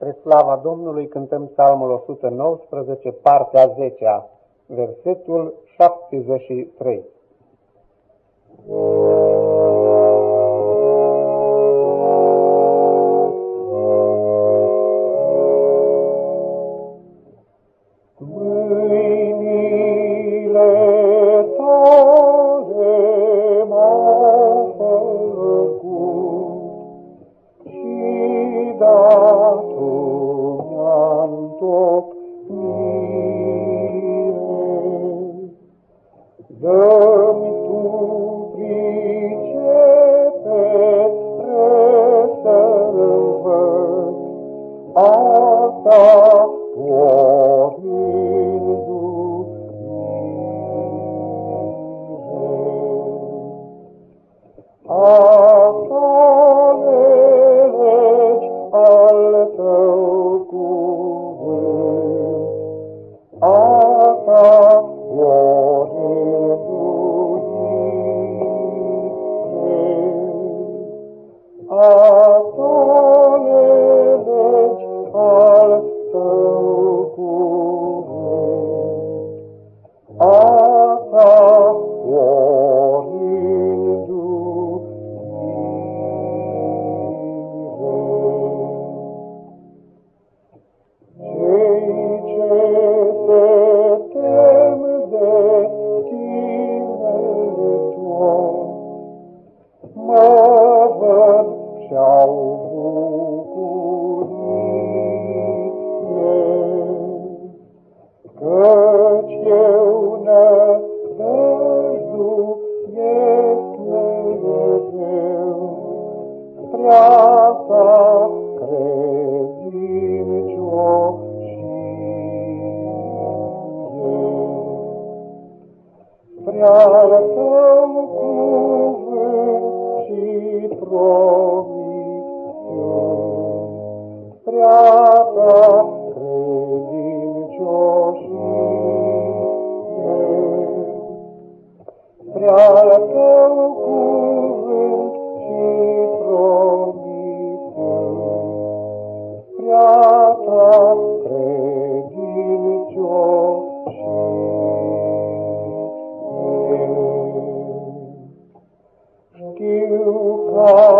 Spre slava Domnului cântăm psalmul 119, partea 10 -a, versetul 73. Father.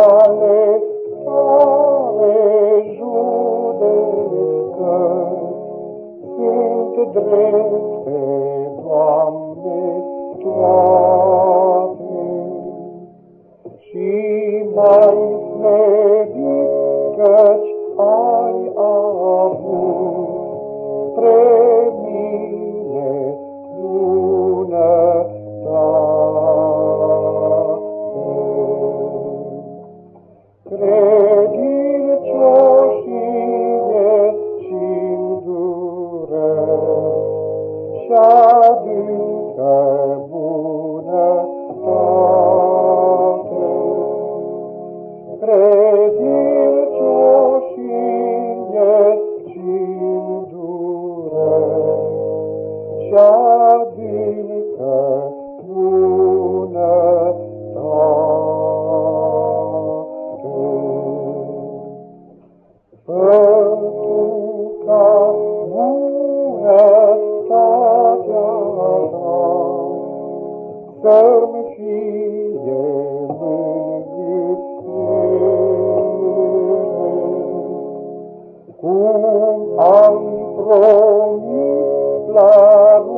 ale, ale judecăți sunt drept from blood